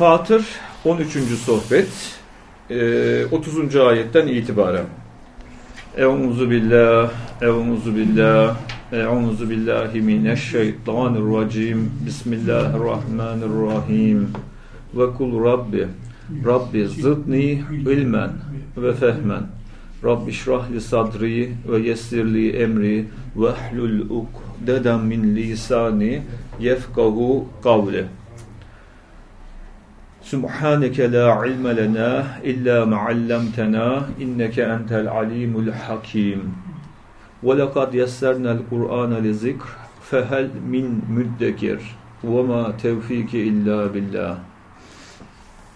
Fatır 13. sohbet 30. ayetten itibaren Euzu billah Euzu billah Euzu billahi mineşşeytanirracim Bismillahirrahmanirrahim Ve kul Rabbi Rabbi zıdni ilmen ve fehmen Rabbi şrahli sadri ve yessirli emri ve hlul ukdeden min lisani yefkahu kavli Subhaneke la ilme lena illa ma'allamtena inneke entel alimul hakim. Ve lekad yessernel Kur'ane li zikr fehel min müddekir ve ma tevfiki illa billah.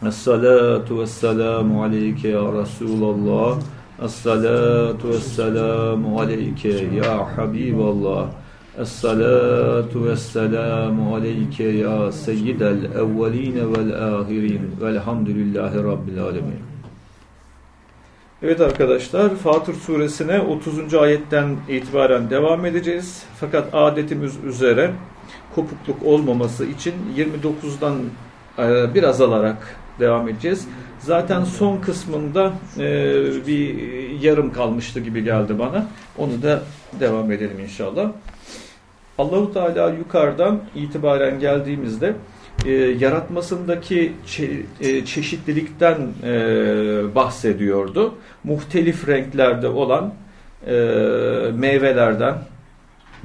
Es-salatu vesselamu aleyke ya Resulallah. Es-salatu vesselamu aleyke ya Habiballah. Es-salatu vesselamu aleyke ya seyyidel evveline vel ahirin velhamdülillahi rabbil alemin. Evet arkadaşlar Fatır suresine 30. ayetten itibaren devam edeceğiz. Fakat adetimiz üzere kopukluk olmaması için 29'dan e, biraz alarak devam edeceğiz. Zaten son kısmında e, bir yarım kalmıştı gibi geldi bana. Onu da devam edelim inşallah. Allahu Teala yukarıdan itibaren geldiğimizde e, yaratmasındaki çe, e, çeşitlilikten e, bahsediyordu. Muhtelif renklerde olan e, meyvelerden,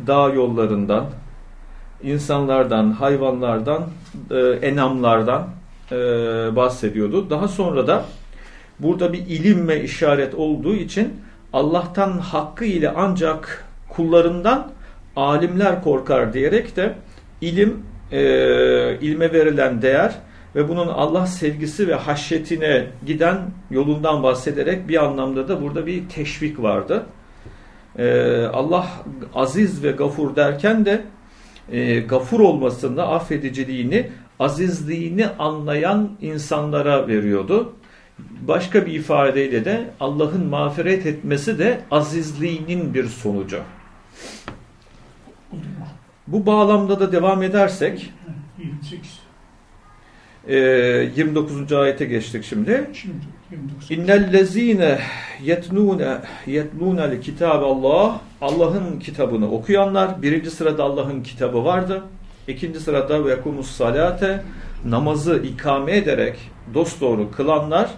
dağ yollarından, insanlardan, hayvanlardan, e, enamlardan e, bahsediyordu. Daha sonra da burada bir ilim ve işaret olduğu için Allah'tan hakkı ile ancak kullarından alimler korkar diyerek de ilim, e, ilme verilen değer ve bunun Allah sevgisi ve haşyetine giden yolundan bahsederek bir anlamda da burada bir teşvik vardı. E, Allah aziz ve gafur derken de e, gafur olmasında affediciliğini, azizliğini anlayan insanlara veriyordu. Başka bir ifadeyle de Allah'ın mağfiret etmesi de azizliğinin bir sonucu. Bu bağlamda da devam edersek 29. ayete geçtik şimdi. İnnellezine yetnune yetlunel kitab Allah Allah'ın kitabını okuyanlar birinci sırada Allah'ın kitabı vardı. İkinci sırada ve kumus salate namazı ikame ederek dosdoğru kılanlar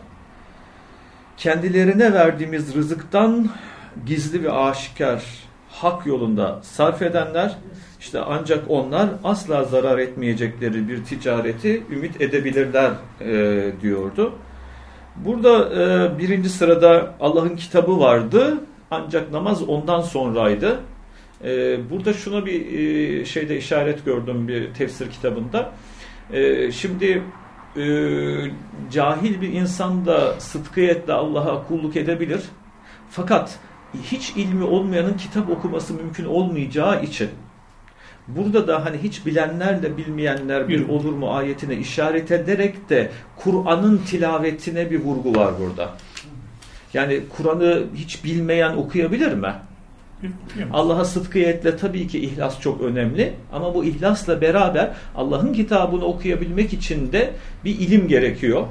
kendilerine verdiğimiz rızıktan gizli ve aşikar hak yolunda sarf edenler işte ancak onlar asla zarar etmeyecekleri bir ticareti ümit edebilirler e, diyordu. Burada e, birinci sırada Allah'ın kitabı vardı ancak namaz ondan sonraydı. E, burada şuna bir e, şeyde işaret gördüm bir tefsir kitabında. E, şimdi e, cahil bir insan da sıdkıyetle Allah'a kulluk edebilir. Fakat hiç ilmi olmayanın kitap okuması mümkün olmayacağı için burada da hani hiç bilenlerle bilmeyenler bir olur mu ayetine işaret ederek de Kur'an'ın tilavetine bir vurgu var burada. Yani Kur'an'ı hiç bilmeyen okuyabilir mi? Allah'a sıdkıyetle tabii ki ihlas çok önemli ama bu ihlasla beraber Allah'ın kitabını okuyabilmek için de bir ilim gerekiyor.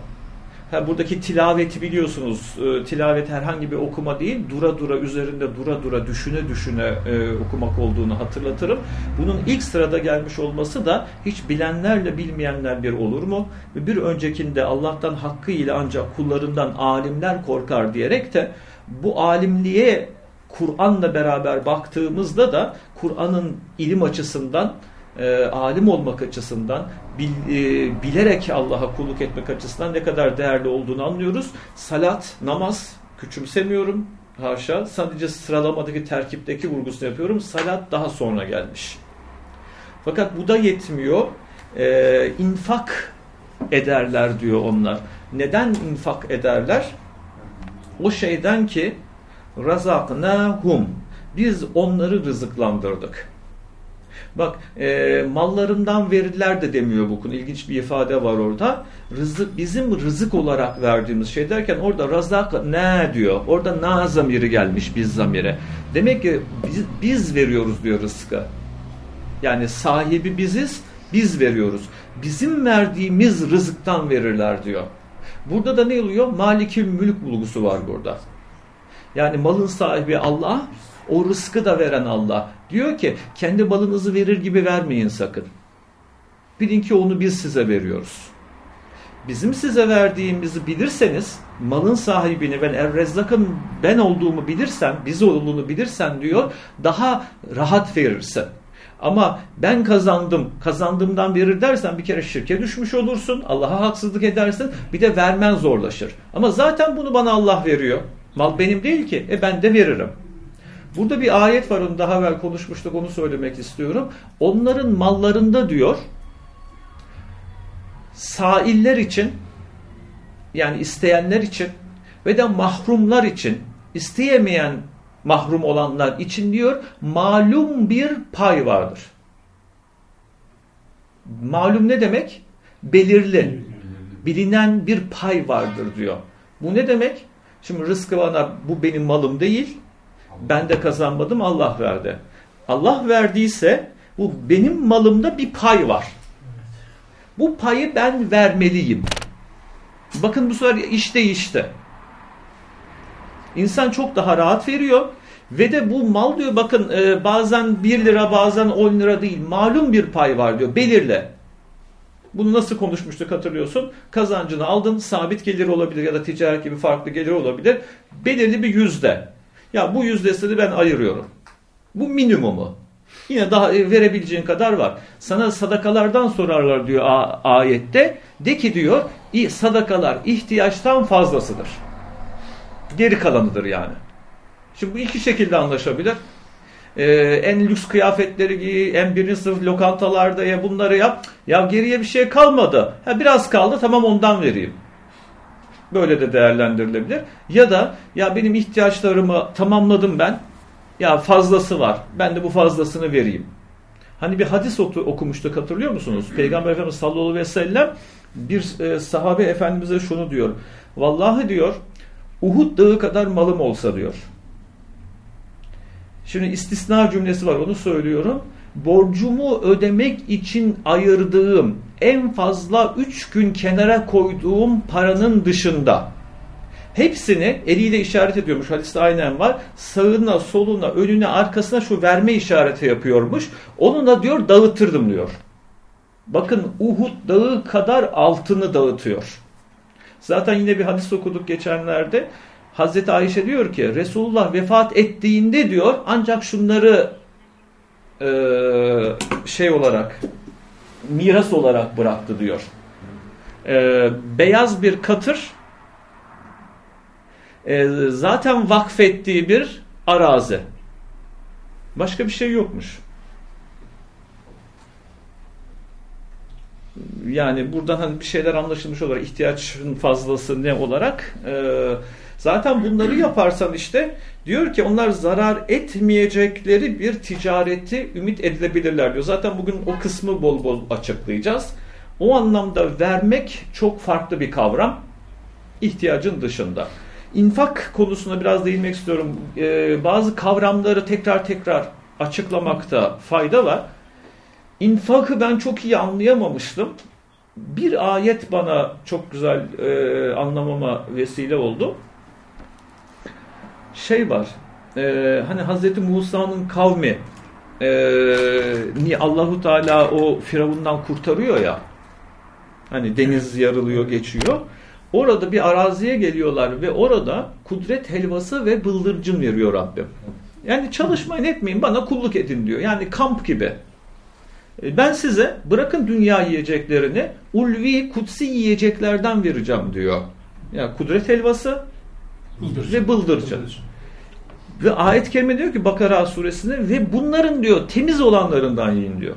Ha, buradaki tilaveti biliyorsunuz. E, tilavet herhangi bir okuma değil. Dura dura üzerinde dura dura düşüne düşüne e, okumak olduğunu hatırlatırım. Bunun ilk sırada gelmiş olması da hiç bilenlerle bilmeyenler bir olur mu? Bir öncekinde Allah'tan hakkı ile ancak kullarından alimler korkar diyerek de bu alimliğe Kur'an'la beraber baktığımızda da Kur'an'ın ilim açısından e, alim olmak açısından, e, bilerek Allah'a kulluk etmek açısından ne kadar değerli olduğunu anlıyoruz. Salat, namaz küçümsemiyorum. Haşa. Sadece sıralamadaki terkipteki vurgusunu yapıyorum. Salat daha sonra gelmiş. Fakat bu da yetmiyor. E, infak ederler diyor onlar. Neden infak ederler? O şeyden ki razaknahum biz onları rızıklandırdık. Bak e, mallarından verirler de demiyor bu konu. İlginç bir ifade var orada. Rızık, bizim rızık olarak verdiğimiz şey derken orada razak ne diyor. Orada na zamiri gelmiş biz zamire. Demek ki biz, biz veriyoruz diyor rızkı. Yani sahibi biziz. Biz veriyoruz. Bizim verdiğimiz rızıktan verirler diyor. Burada da ne oluyor? Malikül mülk bulgusu var burada. Yani malın sahibi Allah, o rızkı da veren Allah. Diyor ki kendi malınızı verir gibi vermeyin sakın. Bilin ki onu biz size veriyoruz. Bizim size verdiğimizi bilirseniz malın sahibini ben Er-Rezzak'ın ben olduğumu bilirsen, biz olduğunu bilirsen diyor daha rahat verirsin. Ama ben kazandım, kazandığımdan verir dersen bir kere şirke düşmüş olursun, Allah'a haksızlık edersin, bir de vermen zorlaşır. Ama zaten bunu bana Allah veriyor. Mal benim değil ki, e ben de veririm. Burada bir ayet var, onu daha evvel konuşmuştuk, onu söylemek istiyorum. Onların mallarında diyor, sailler için, yani isteyenler için ve de mahrumlar için, isteyemeyen mahrum olanlar için diyor malum bir pay vardır. Malum ne demek? Belirli, bilinen bir pay vardır diyor. Bu ne demek? Şimdi rızkı bana bu benim malım değil, ben de kazanmadım Allah verdi. Allah verdiyse bu benim malımda bir pay var. Bu payı ben vermeliyim. Bakın bu sefer iş değişti. İnsan çok daha rahat veriyor. Ve de bu mal diyor bakın e, bazen 1 lira bazen 10 lira değil malum bir pay var diyor belirle. Bunu nasıl konuşmuştuk hatırlıyorsun. Kazancını aldın sabit gelir olabilir ya da ticaret gibi farklı gelir olabilir. Belirli bir yüzde. Ya bu yüzdesini ben ayırıyorum. Bu minimumu. Yine daha e, verebileceğin kadar var. Sana sadakalardan sorarlar diyor ayette. De ki diyor sadakalar ihtiyaçtan fazlasıdır. Geri kalanıdır yani. Şimdi bu iki şekilde anlaşabilir. Ee, en lüks kıyafetleri giy, en birinci sınıf lokantalarda ya bunları yap. Ya geriye bir şey kalmadı. Ha biraz kaldı tamam ondan vereyim. Böyle de değerlendirilebilir. Ya da ya benim ihtiyaçlarımı tamamladım ben. Ya fazlası var. Ben de bu fazlasını vereyim. Hani bir hadis okumuştuk hatırlıyor musunuz? Peygamber Efendimiz sallallahu aleyhi ve sellem bir e, sahabe efendimize şunu diyor. Vallahi diyor Uhud dağı kadar malım olsa diyor. Şimdi istisna cümlesi var onu söylüyorum. Borcumu ödemek için ayırdığım en fazla 3 gün kenara koyduğum paranın dışında hepsini eliyle işaret ediyormuş. Hadiste aynen var. Sağına, soluna, önüne, arkasına şu verme işareti yapıyormuş. Onunla diyor dağıtırdım diyor. Bakın Uhud dağı kadar altını dağıtıyor. Zaten yine bir hadis okuduk geçenlerde. Hazreti Ayşe diyor ki Resulullah vefat ettiğinde diyor ancak şunları e, şey olarak miras olarak bıraktı diyor. E, beyaz bir katır e, zaten vakfettiği bir arazi. Başka bir şey yokmuş. Yani buradan hani bir şeyler anlaşılmış olarak ihtiyaçın fazlası ne olarak e, Zaten bunları yaparsan işte diyor ki onlar zarar etmeyecekleri bir ticareti ümit edilebilirler diyor. Zaten bugün o kısmı bol bol açıklayacağız. O anlamda vermek çok farklı bir kavram. ihtiyacın dışında. İnfak konusuna biraz değinmek istiyorum. Ee, bazı kavramları tekrar tekrar açıklamakta fayda var. İnfakı ben çok iyi anlayamamıştım. Bir ayet bana çok güzel e, anlamama vesile oldu şey var. E, hani Hazreti Musa'nın kavmi e, Allahu Teala o Firavundan kurtarıyor ya. Hani deniz yarılıyor, geçiyor. Orada bir araziye geliyorlar ve orada kudret helvası ve bıldırcın veriyor Rabbim. Yani çalışmayın etmeyin bana kulluk edin diyor. Yani kamp gibi. E, ben size bırakın dünya yiyeceklerini ulvi kutsi yiyeceklerden vereceğim diyor. Yani kudret helvası bıldırcın. ve bıldırcın. bıldırcın. Ve ayet-i kerime diyor ki Bakara suresinde ve bunların diyor temiz olanlarından yiyin diyor.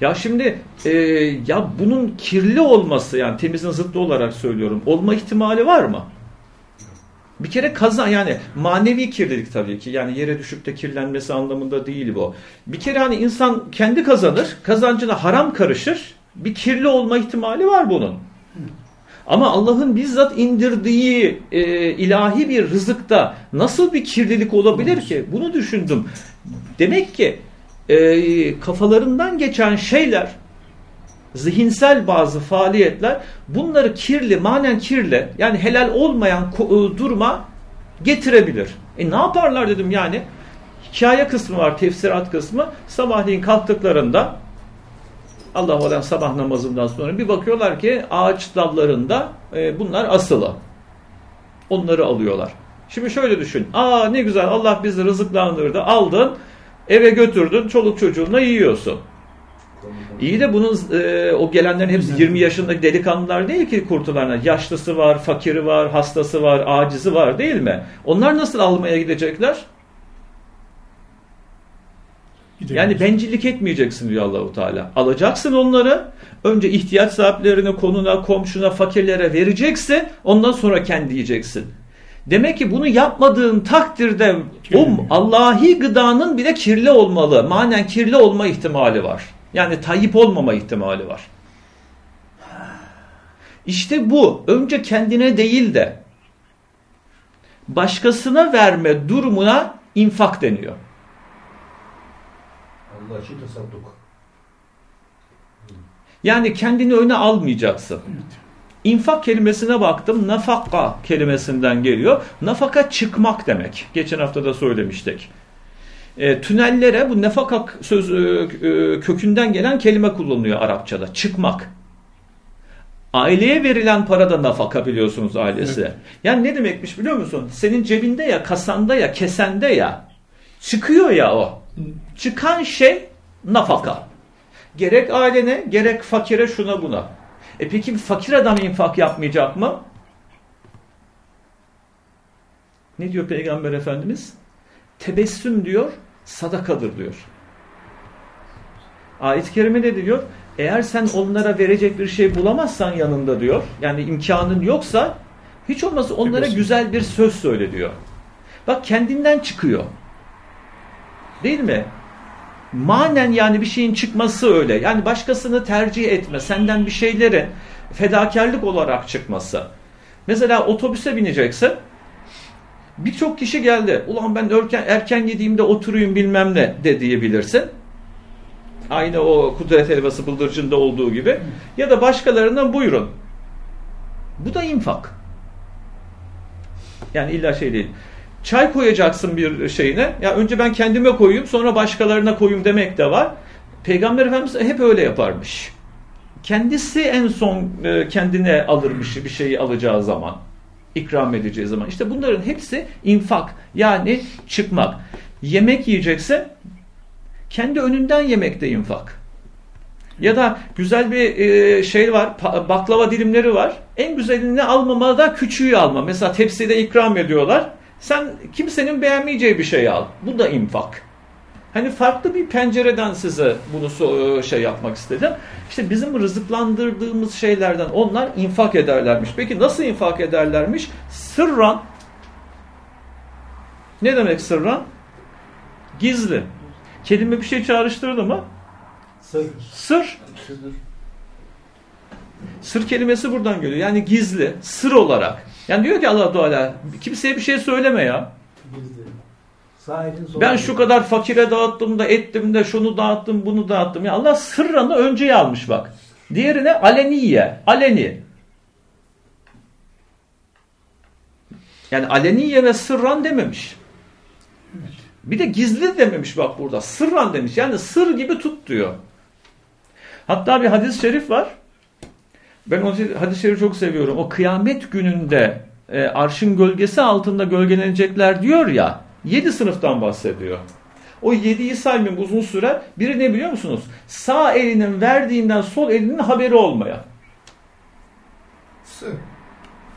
Ya şimdi e, ya bunun kirli olması yani temizin zıttı olarak söylüyorum. Olma ihtimali var mı? Bir kere kazan yani manevi kirlilik tabii ki. Yani yere düşüp de kirlenmesi anlamında değil bu. Bir kere hani insan kendi kazanır, kazancına haram karışır. Bir kirli olma ihtimali var bunun. Ama Allah'ın bizzat indirdiği e, ilahi bir rızıkta nasıl bir kirlilik olabilir ki? Bunu düşündüm. Demek ki e, kafalarından geçen şeyler, zihinsel bazı faaliyetler bunları kirli, manen kirli yani helal olmayan e, duruma getirebilir. E ne yaparlar dedim yani. Hikaye kısmı var, tefsirat kısmı. Sabahleyin kalktıklarında Allah olan sabah namazından sonra bir bakıyorlar ki ağaç dallarında e, bunlar asılı. Onları alıyorlar. Şimdi şöyle düşün. Aa ne güzel Allah bizi rızıklandırdı. Aldın, eve götürdün, çoluk çocuğunla yiyorsun. İyi de bunun e, o gelenlerin hepsi 20 yaşındaki delikanlılar değil ki kurtularına. Yaşlısı var, fakiri var, hastası var, acizi var değil mi? Onlar nasıl almaya gidecekler? Yani bencillik etmeyeceksin diyor Allahu Teala. Alacaksın onları. Önce ihtiyaç sahiplerine, konuna, komşuna, fakirlere vereceksin. Ondan sonra kendi yiyeceksin. Demek ki bunu yapmadığın takdirde o Allahi gıdanın bile kirli olmalı. Manen kirli olma ihtimali var. Yani tayyip olmama ihtimali var. İşte bu önce kendine değil de başkasına verme durumuna infak deniyor. İçin tasadduk. Yani kendini öne almayacaksın. İnfak kelimesine baktım. Nafaka kelimesinden geliyor. Nafaka çıkmak demek. Geçen hafta da söylemiştik. E, tünellere bu nefaka söz e, e, kökünden gelen kelime kullanılıyor Arapçada. Çıkmak. Aileye verilen para da nafaka biliyorsunuz ailesi. Evet. Yani ne demekmiş biliyor musun? Senin cebinde ya, kasanda ya, kesende ya. Çıkıyor ya o. Çıkan şey nafaka. Gerek ailene, gerek fakire şuna buna. E peki fakir adam infak yapmayacak mı? Ne diyor Peygamber Efendimiz? Tebessüm diyor, sadakadır diyor. Ayet-i Kerime'de diyor, eğer sen onlara verecek bir şey bulamazsan yanında diyor, yani imkanın yoksa, hiç olmazsa onlara güzel bir söz söyle diyor. Bak kendinden çıkıyor. Değil mi? Manen yani bir şeyin çıkması öyle. Yani başkasını tercih etme, senden bir şeyleri fedakarlık olarak çıkması. Mesela otobüse bineceksin. Birçok kişi geldi. Ulan ben erken, erken yediğimde oturayım bilmem ne de diyebilirsin. Aynı o kudret helvası bıldırcında olduğu gibi. Ya da başkalarından buyurun. Bu da infak. Yani illa şey değil. Çay koyacaksın bir şeyine. Ya önce ben kendime koyayım sonra başkalarına koyayım demek de var. Peygamber Efendimiz hep öyle yaparmış. Kendisi en son e, kendine alırmış bir şeyi alacağı zaman. ikram edeceği zaman. İşte bunların hepsi infak. Yani çıkmak. Yemek yiyecekse kendi önünden yemekte infak. Ya da güzel bir e, şey var, baklava dilimleri var. En güzelini almama da küçüğü alma. Mesela tepside ikram ediyorlar. Sen kimsenin beğenmeyeceği bir şey al. Bu da infak. Hani farklı bir pencereden size bunu e, şey yapmak istedim. İşte bizim rızıklandırdığımız şeylerden onlar infak ederlermiş. Peki nasıl infak ederlermiş? Sırran. Ne demek sırran? Gizli. Kelime bir şey çağrıştırdı mı? Sır. Sır. Sır kelimesi buradan geliyor. Yani gizli, sır olarak. Yani diyor ki Allah Teala kimseye bir şey söyleme ya. Ben şu kadar fakire dağıttım da ettim de şunu dağıttım bunu dağıttım. Ya Allah sırrını önceye almış bak. Diğerine aleniye, aleni. Yani aleniye ve sırran dememiş. Bir de gizli dememiş bak burada. Sırran demiş. Yani sır gibi tut diyor. Hatta bir hadis-i şerif var. Ben o hadis-i şerifi çok seviyorum. O kıyamet gününde e, arşın gölgesi altında gölgelenecekler diyor ya. Yedi sınıftan bahsediyor. O yediyi saymayayım uzun süre. Biri ne biliyor musunuz? Sağ elinin verdiğinden sol elinin haberi olmayan.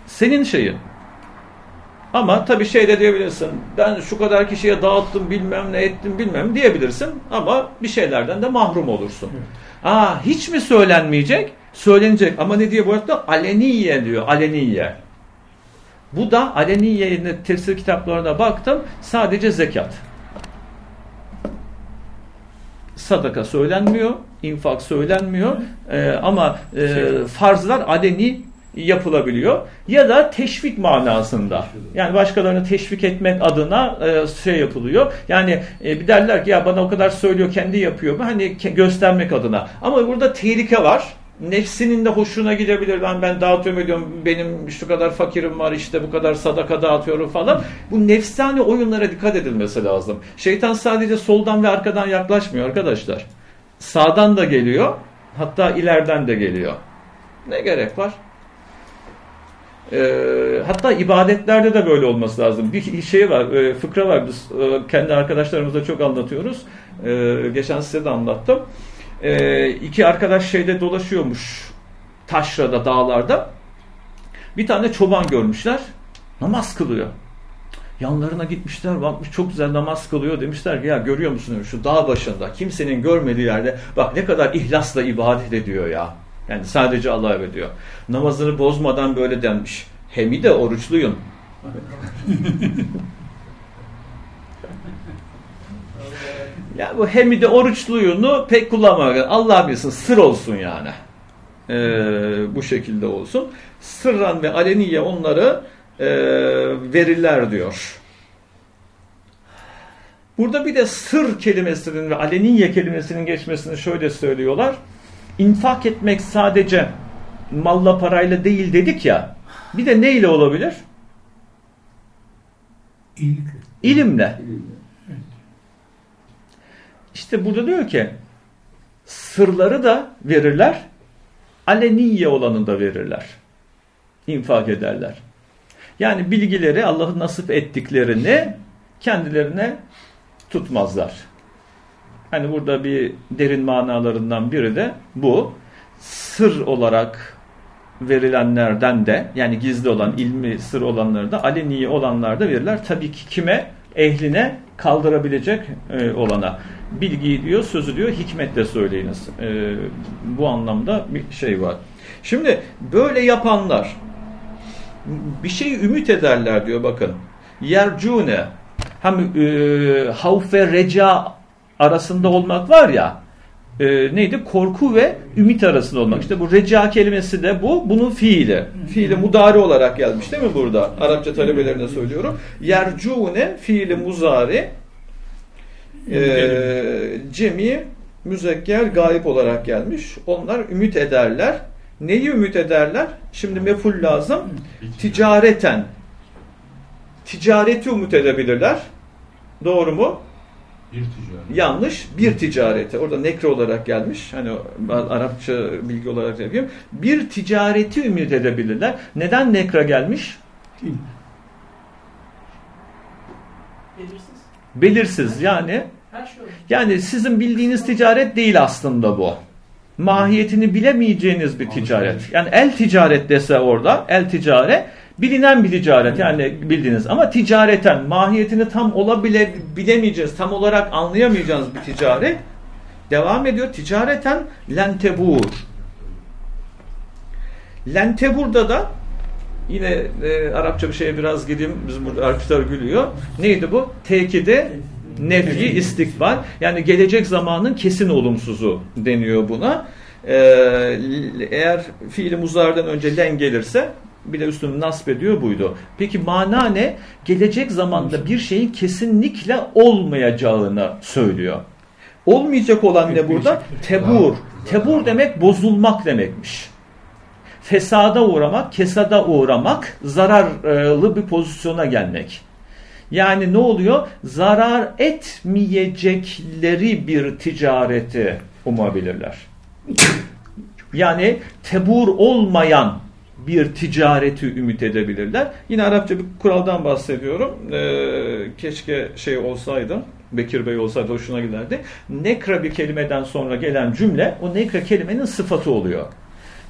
Senin şeyin. Ama tabii şey de diyebilirsin. Ben şu kadar kişiye dağıttım bilmem ne ettim bilmem diyebilirsin. Ama bir şeylerden de mahrum olursun. Evet. Aa, hiç mi söylenmeyecek? Söylenecek. Ama ne diye bu arada? Aleniye diyor. Aleniye. Bu da aleniye tefsir kitaplarına baktım. Sadece zekat. Sadaka söylenmiyor. infak söylenmiyor. Ee, ama e, farzlar aleni yapılabiliyor. Ya da teşvik manasında. Yani başkalarını teşvik etmek adına e, şey yapılıyor. Yani e, bir derler ki ya bana o kadar söylüyor kendi yapıyor mu? Hani göstermek adına. Ama burada tehlike var nefsinin de hoşuna gidebilir. Ben ben dağıtıyorum ediyorum. Benim şu kadar fakirim var işte bu kadar sadaka dağıtıyorum falan. Bu nefsani oyunlara dikkat edilmesi lazım. Şeytan sadece soldan ve arkadan yaklaşmıyor arkadaşlar. Sağdan da geliyor. Hatta ileriden de geliyor. Ne gerek var? Ee, hatta ibadetlerde de böyle olması lazım. Bir şey var, e, fıkra var. Biz e, kendi arkadaşlarımızla çok anlatıyoruz. E, geçen size de anlattım iki arkadaş şeyde dolaşıyormuş taşrada dağlarda. Bir tane çoban görmüşler. Namaz kılıyor. Yanlarına gitmişler bakmış çok güzel namaz kılıyor demişler ki ya görüyor musun şu dağ başında kimsenin görmediği yerde bak ne kadar ihlasla ibadet ediyor ya. Yani sadece Allah'a ediyor. Namazını bozmadan böyle denmiş. Hemi de oruçluyum. Ya bu hemide oruçluyunu pek kullanmak. Allah bilsin sır olsun yani. Ee, bu şekilde olsun. Sırran ve aleniye onları e, verirler diyor. Burada bir de sır kelimesinin ve aleniye kelimesinin geçmesini şöyle söylüyorlar. İnfak etmek sadece malla parayla değil dedik ya. Bir de neyle olabilir? İlimle. İlimle. İşte burada diyor ki sırları da verirler, aleniye olanı da verirler. İnfak ederler. Yani bilgileri Allah'ın nasip ettiklerini kendilerine tutmazlar. Hani burada bir derin manalarından biri de bu. Sır olarak verilenlerden de yani gizli olan, ilmi sır olanları da aleniye olanlar da verirler. Tabii ki kime? Ehline kaldırabilecek e, olana bilgiyi diyor, sözü diyor, hikmetle söyleyiniz. E, bu anlamda bir şey var. Şimdi böyle yapanlar bir şey ümit ederler diyor bakın. Yercune hem e, havf ve reca arasında olmak var ya e, neydi? Korku ve ümit arasında olmak. İşte bu reca kelimesi de bu. Bunun fiili. Fiili mudari olarak gelmiş değil mi burada? Arapça talebelerine söylüyorum. Yercune fiili muzari e, cemi müzekker gayip olarak gelmiş. Onlar ümit ederler. Neyi ümit ederler? Şimdi meful lazım. Ticareten. Ticareti umut edebilirler. Doğru mu? Bir ticaret. Yanlış. Bir ticareti. Orada nekre olarak gelmiş. Hani Arapça bilgi olarak yapayım. Bir ticareti ümit edebilirler. Neden nekra gelmiş? Belirsiz. Belirsiz. Yani yani sizin bildiğiniz ticaret değil aslında bu. Mahiyetini bilemeyeceğiniz bir ticaret. Yani el ticaret dese orada, el ticaret bilinen bir ticaret yani bildiğiniz ama ticareten mahiyetini tam olabile bilemeyeceğiz, tam olarak anlayamayacağınız bir ticaret devam ediyor. Ticareten lentebur. Lentebur'da da yine e, Arapça bir şeye biraz gideyim. Bizim burada Arpiter gülüyor. Neydi bu? Tekide Nefi istikbal yani gelecek zamanın kesin olumsuzu deniyor buna. Ee, eğer fiili muzardan önce len gelirse bir de üstünü nasp ediyor buydu. Peki mana ne? Gelecek zamanda bir şeyin kesinlikle olmayacağını söylüyor. Olmayacak olan ne burada? Tebur. Tebur demek bozulmak demekmiş. Fesada uğramak, kesada uğramak, zararlı bir pozisyona gelmek. Yani ne oluyor? Zarar etmeyecekleri bir ticareti umabilirler. Yani tebur olmayan bir ticareti ümit edebilirler. Yine Arapça bir kuraldan bahsediyorum. Ee, keşke şey olsaydı, Bekir Bey olsaydı hoşuna giderdi. Nekra bir kelimeden sonra gelen cümle o nekra kelimenin sıfatı oluyor.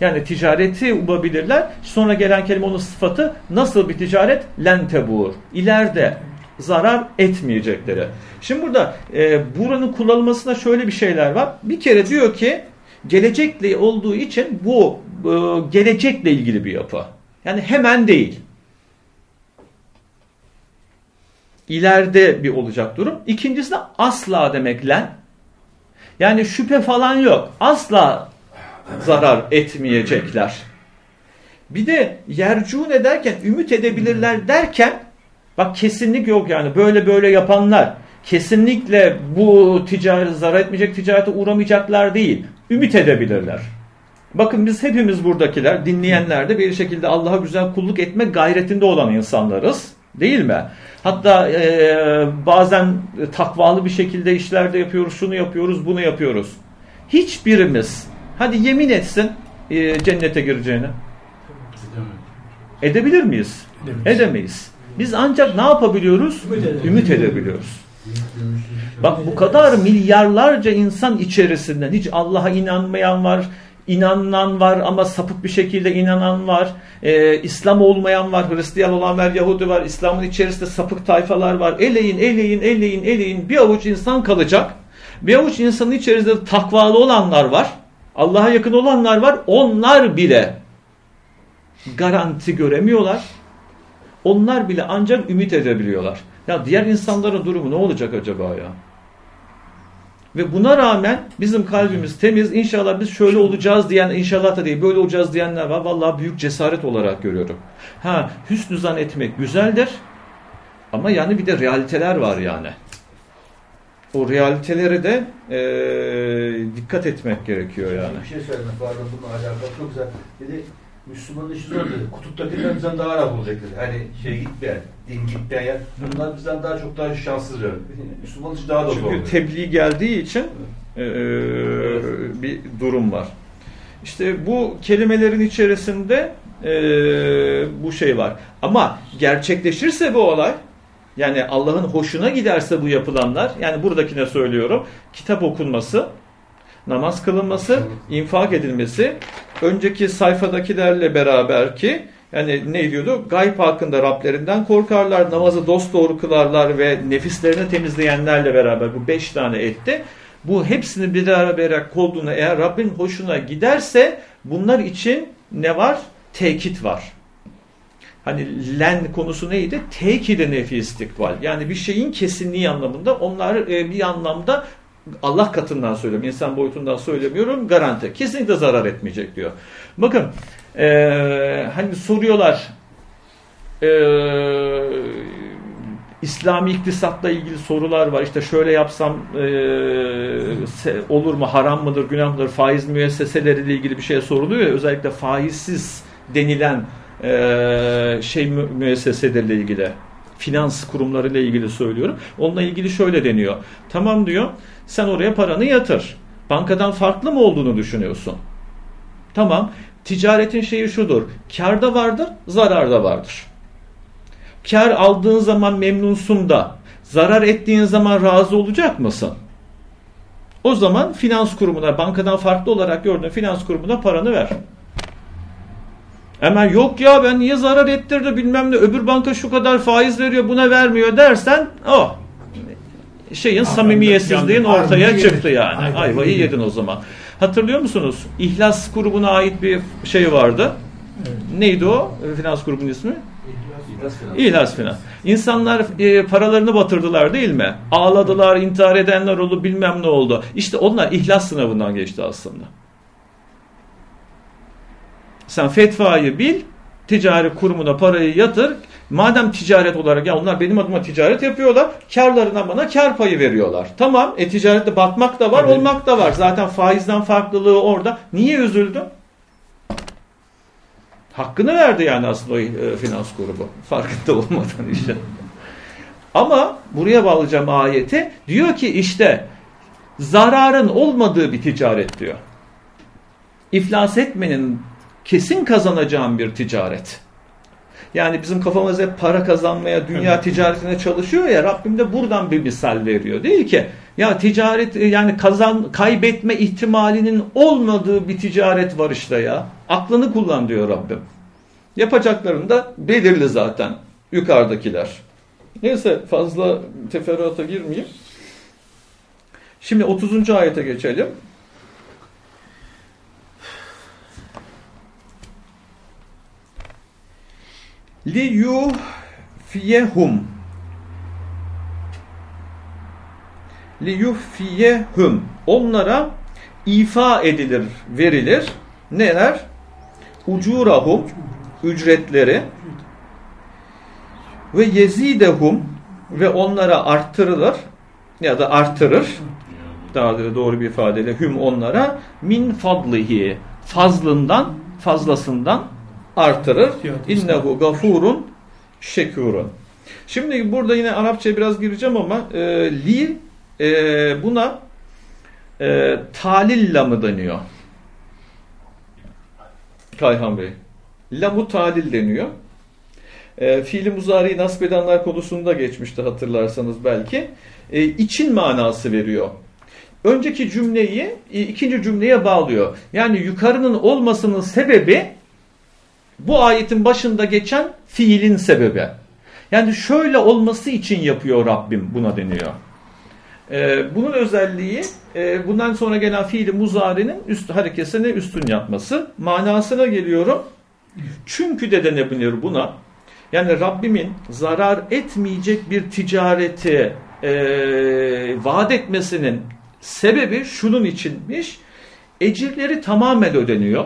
Yani ticareti umabilirler. Sonra gelen kelime onun sıfatı nasıl bir ticaret? Lentebur. İleride zarar etmeyecekleri. Şimdi burada e, buranın kullanılmasında şöyle bir şeyler var. Bir kere diyor ki gelecekle olduğu için bu e, gelecekle ilgili bir yapı. Yani hemen değil. İleride bir olacak durum. İkincisi de asla demekle. Yani şüphe falan yok. Asla zarar etmeyecekler. Bir de yercun ederken ümit edebilirler derken bak kesinlik yok yani böyle böyle yapanlar kesinlikle bu ticaret zarar etmeyecek ticarete uğramayacaklar değil. Ümit edebilirler. Bakın biz hepimiz buradakiler, dinleyenler de bir şekilde Allah'a güzel kulluk etme gayretinde olan insanlarız. Değil mi? Hatta e, bazen takvalı bir şekilde işler de yapıyoruz, şunu yapıyoruz, bunu yapıyoruz. Hiçbirimiz, hadi yemin etsin e, cennete gireceğini. Edebilir miyiz? Edemeyiz. Edemeyiz. Biz ancak ne yapabiliyoruz? Ümit, edebiliyoruz. Bak bu kadar milyarlarca insan içerisinden hiç Allah'a inanmayan var, inanan var ama sapık bir şekilde inanan var. Ee, İslam olmayan var, Hristiyan olan var, Yahudi var. İslam'ın içerisinde sapık tayfalar var. Eleyin, eleyin, eleyin, eleyin. Bir avuç insan kalacak. Bir avuç insanın içerisinde takvalı olanlar var. Allah'a yakın olanlar var. Onlar bile garanti göremiyorlar. Onlar bile ancak ümit edebiliyorlar. Ya diğer insanların durumu ne olacak acaba ya? Ve buna rağmen bizim kalbimiz temiz. İnşallah biz şöyle olacağız diyen, inşallah da değil böyle olacağız diyenler var. Vallahi büyük cesaret olarak görüyorum. Ha hüsnü zan etmek güzeldir. Ama yani bir de realiteler var yani. O realitelere de e, dikkat etmek gerekiyor yani. Bir şey söylemek pardon bununla alakalı çok güzel. Dedi Zor dedi. Kutuptakiler bizden daha rahat olacak dedi. Hani şey gitmeyen, din gitmeyen. Bunlar bizden daha çok daha şanssız. Müslüman işi daha da zor. Çünkü tebliğ geldiği için e, bir durum var. İşte bu kelimelerin içerisinde e, bu şey var. Ama gerçekleşirse bu olay yani Allah'ın hoşuna giderse bu yapılanlar yani buradakine söylüyorum kitap okunması namaz kılınması, infak edilmesi, önceki sayfadakilerle beraber ki yani ne diyordu? Gayb hakkında Rablerinden korkarlar, namazı dost doğru kılarlar ve nefislerini temizleyenlerle beraber bu beş tane etti. Bu hepsini bir araya kolduğuna eğer Rabbin hoşuna giderse bunlar için ne var? Tekit var. Hani len konusu neydi? Tekide nefi istikbal. Yani bir şeyin kesinliği anlamında onlar e, bir anlamda Allah katından söylüyorum, insan boyutundan söylemiyorum, garanti. Kesinlikle zarar etmeyecek diyor. Bakın, e, hani soruyorlar, e, İslami iktisatla ilgili sorular var. İşte şöyle yapsam e, olur mu, haram mıdır, günah mıdır, faiz müesseseleriyle ilgili bir şey soruluyor ya, özellikle faizsiz denilen e, şey mü müesseseleriyle ilgili finans kurumlarıyla ilgili söylüyorum. Onunla ilgili şöyle deniyor. Tamam diyor. Sen oraya paranı yatır. Bankadan farklı mı olduğunu düşünüyorsun? Tamam. Ticaretin şeyi şudur. Kar da vardır, zarar da vardır. Kar aldığın zaman memnunsun da zarar ettiğin zaman razı olacak mısın? O zaman finans kurumuna, bankadan farklı olarak gördüğün finans kurumuna paranı ver. Hemen yok ya ben niye zarar ettirdi bilmem ne öbür banka şu kadar faiz veriyor buna vermiyor dersen oh şeyin samimiyetsizliğin ortaya çıktı yani. Ayvayı yedin o zaman. Hatırlıyor musunuz? İhlas grubuna ait bir şey vardı. Evet. Neydi o? Finans grubunun ismi? İhlas Finans. İnsanlar e, paralarını batırdılar değil mi? Ağladılar, intihar edenler oldu, bilmem ne oldu. İşte onlar ihlas sınavından geçti aslında. Sen fetvayı bil, ticari kurumuna parayı yatır. Madem ticaret olarak ya onlar benim adıma ticaret yapıyorlar. Karlarına bana kar payı veriyorlar. Tamam e ticarette batmak da var evet. olmak da var. Zaten faizden farklılığı orada. Niye üzüldü? Hakkını verdi yani aslında o e, finans grubu. Farkında olmadan işte. Ama buraya bağlayacağım ayeti. Diyor ki işte zararın olmadığı bir ticaret diyor. İflas etmenin kesin kazanacağım bir ticaret. Yani bizim kafamız hep para kazanmaya, dünya ticaretine çalışıyor ya Rabbim de buradan bir misal veriyor. Değil ki ya ticaret yani kazan kaybetme ihtimalinin olmadığı bir ticaret var işte ya. Aklını kullan diyor Rabbim. Yapacakların da belirli zaten yukarıdakiler. Neyse fazla teferruata girmeyeyim. Şimdi 30. ayete geçelim. Liyufiyehum. Liyufiyehum. Onlara ifa edilir, verilir. Neler? Ucurahum ücretleri. Ve yezidehum. Ve onlara arttırılır ya da artırır. Daha doğru bir ifadeyle. Hüm onlara min fadlihi fazlından fazlasından artırır. İnnehu gafurun şekurun. Şimdi burada yine Arapçaya biraz gireceğim ama e, li e, buna e, talil lamı deniyor. Kayhan Bey. Lamu talil deniyor. E, fiili muzariyi nasip edenler konusunda geçmişti hatırlarsanız belki. E, için manası veriyor. Önceki cümleyi e, ikinci cümleye bağlıyor. Yani yukarının olmasının sebebi bu ayetin başında geçen fiilin sebebi. Yani şöyle olması için yapıyor Rabbim buna deniyor. Ee, bunun özelliği e, bundan sonra gelen fiili muzarinin üst harekesini üstün yapması. Manasına geliyorum. Çünkü de denebilir buna. Yani Rabbimin zarar etmeyecek bir ticareti e, vaat etmesinin sebebi şunun içinmiş. Ecirleri tamamen ödeniyor.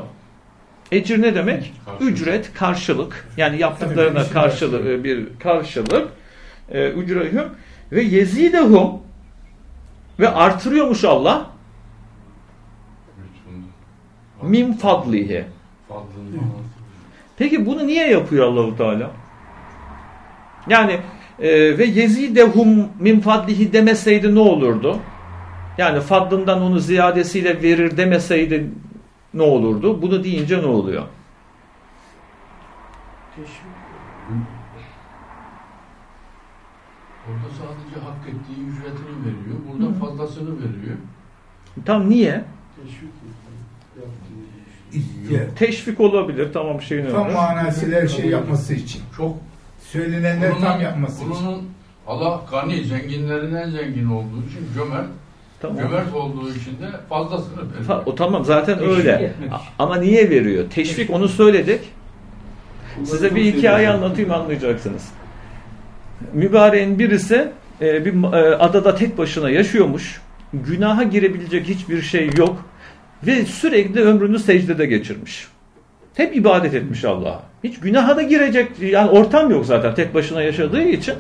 Ecir ne demek? Karşılık. Ücret, karşılık. Yani yaptıklarına karşılık bir karşılık. E, ücrehum ve yezidehum ve artırıyormuş Allah min fadlihi. Peki bunu niye yapıyor Allahu Teala? Yani e, ve yezidehum min fadlihi demeseydi ne olurdu? Yani fadlından onu ziyadesiyle verir demeseydi ne olurdu? Bunu deyince ne oluyor? Orada sadece hak ettiği ücretini veriyor. Burada Hı. fazlasını veriyor. Tam niye? Teşvik, teşvik olabilir. Tamam şeyin öyle. Tam manasıyla her şey yapması için. Çok söylenenler tam yapması bunun, için. Allah gani, zenginlerin en zengin olduğu için cömert Tamam. Cömert olduğu için de fazlasını veriyor. O tamam zaten Teşvik öyle. Etmek. Ama niye veriyor? Teşvik onu söyledik. Size bir hikaye anlatayım anlayacaksınız. Mübareğin birisi e, bir e, adada tek başına yaşıyormuş. Günaha girebilecek hiçbir şey yok. Ve sürekli ömrünü secdede geçirmiş. Hep ibadet etmiş Allah'a. Hiç günaha da girecek yani ortam yok zaten tek başına yaşadığı için.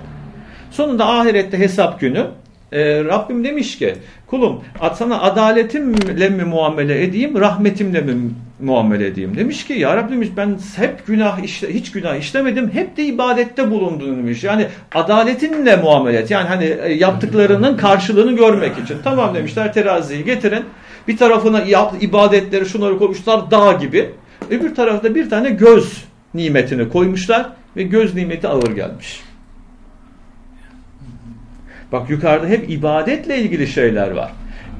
Sonunda ahirette hesap günü e, Rabbim demiş ki kulum sana adaletimle mi muamele edeyim rahmetimle mi muamele edeyim? Demiş ki ya Rabbi demiş ben hep günah işte hiç günah işlemedim hep de ibadette bulundum. Demiş. Yani adaletinle muamele et. Yani hani e, yaptıklarının karşılığını görmek için. Tamam demişler teraziyi getirin. Bir tarafına ibadetleri şunları koymuşlar dağ gibi. Öbür tarafta bir tane göz nimetini koymuşlar ve göz nimeti ağır gelmiş. Bak yukarıda hep ibadetle ilgili şeyler var.